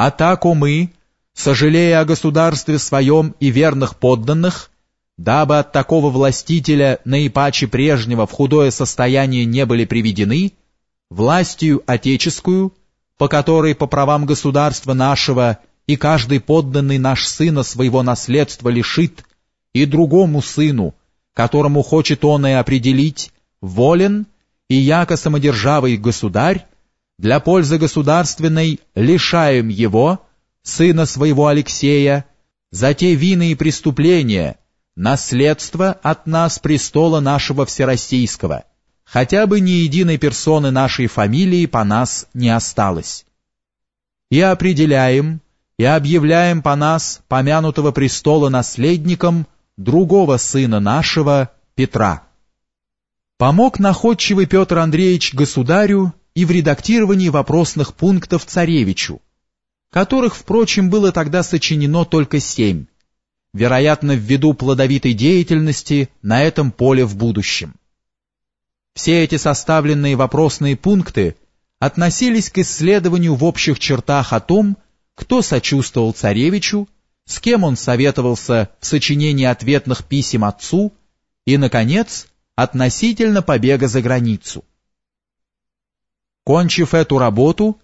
А тако мы, сожалея о государстве своем и верных подданных, дабы от такого властителя наипаче прежнего в худое состояние не были приведены, властью отеческую, по которой по правам государства нашего и каждый подданный наш сына своего наследства лишит, и другому сыну, которому хочет он и определить, волен, и яко самодержавый государь, для пользы государственной лишаем его, сына своего Алексея, за те вины и преступления, наследство от нас престола нашего всероссийского, хотя бы ни единой персоны нашей фамилии по нас не осталось. И определяем, и объявляем по нас помянутого престола наследником другого сына нашего, Петра. Помог находчивый Петр Андреевич государю и в редактировании вопросных пунктов царевичу, которых, впрочем, было тогда сочинено только семь, вероятно, ввиду плодовитой деятельности на этом поле в будущем. Все эти составленные вопросные пункты относились к исследованию в общих чертах о том, кто сочувствовал царевичу, с кем он советовался в сочинении ответных писем отцу и, наконец, относительно побега за границу. Кончив эту работу,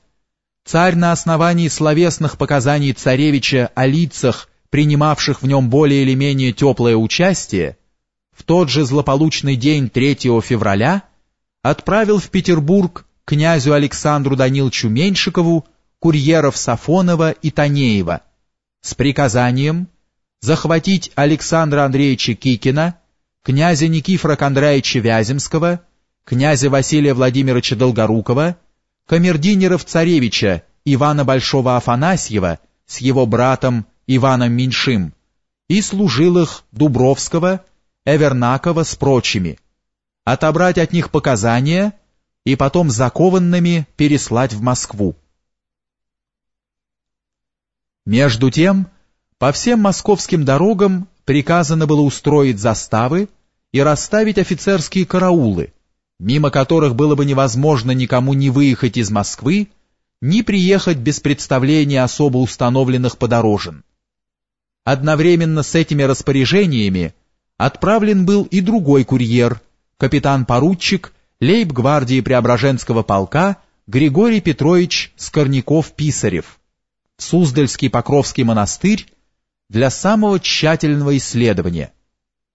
царь на основании словесных показаний царевича о лицах, принимавших в нем более или менее теплое участие, в тот же злополучный день 3 февраля отправил в Петербург князю Александру Даниловичу Меньшикову курьеров Сафонова и Танеева с приказанием захватить Александра Андреевича Кикина, князя Никифора Кондраевича Вяземского, князя Василия Владимировича Долгорукова, камердинеров царевича Ивана Большого Афанасьева с его братом Иваном Меньшим и служилых Дубровского, Эвернакова с прочими, отобрать от них показания и потом закованными переслать в Москву. Между тем, по всем московским дорогам приказано было устроить заставы и расставить офицерские караулы, мимо которых было бы невозможно никому не выехать из Москвы, ни приехать без представления особо установленных подорожен. Одновременно с этими распоряжениями отправлен был и другой курьер, капитан-поручик лейб-гвардии Преображенского полка Григорий Петрович Скорняков-Писарев, в Суздальский Покровский монастырь для самого тщательного исследования.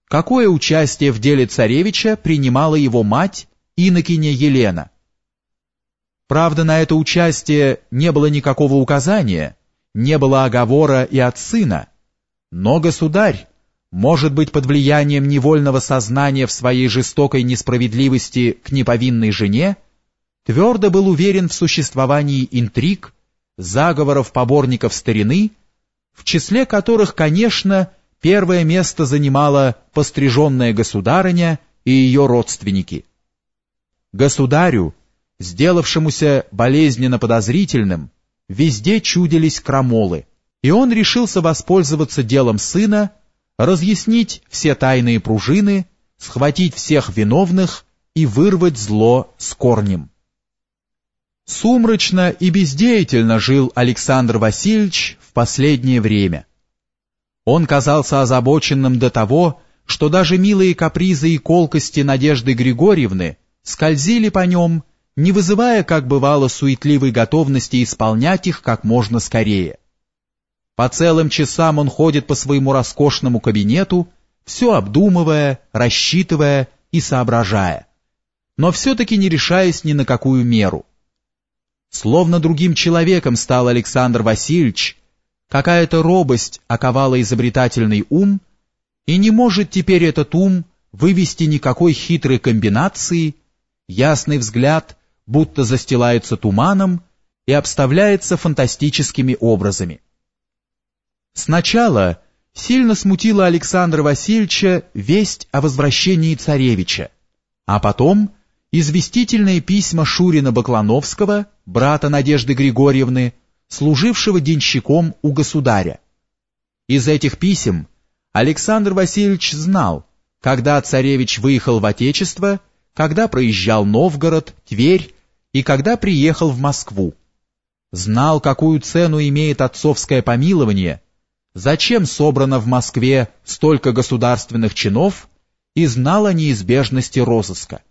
Какое участие в деле царевича принимала его мать инокиня Елена? Правда, на это участие не было никакого указания, не было оговора и от сына, но государь, может быть под влиянием невольного сознания в своей жестокой несправедливости к неповинной жене, твердо был уверен в существовании интриг, заговоров поборников старины, в числе которых, конечно, первое место занимала постриженная государыня и ее родственники. Государю, сделавшемуся болезненно подозрительным, везде чудились крамолы, и он решился воспользоваться делом сына, разъяснить все тайные пружины, схватить всех виновных и вырвать зло с корнем. Сумрачно и бездеятельно жил Александр Васильевич в последнее время. Он казался озабоченным до того, что даже милые капризы и колкости Надежды Григорьевны скользили по нем, не вызывая, как бывало, суетливой готовности исполнять их как можно скорее. По целым часам он ходит по своему роскошному кабинету, все обдумывая, рассчитывая и соображая, но все-таки не решаясь ни на какую меру. Словно другим человеком стал Александр Васильевич, какая-то робость оковала изобретательный ум, и не может теперь этот ум вывести никакой хитрой комбинации, ясный взгляд будто застилается туманом и обставляется фантастическими образами. Сначала сильно смутила Александра Васильевича весть о возвращении царевича, а потом известительные письма Шурина Баклановского, брата Надежды Григорьевны, служившего денщиком у государя. Из этих писем Александр Васильевич знал, когда царевич выехал в Отечество, когда проезжал Новгород, Тверь и когда приехал в Москву. знал, какую цену имеет отцовское помилование, зачем собрано в Москве столько государственных чинов и знал о неизбежности розыска.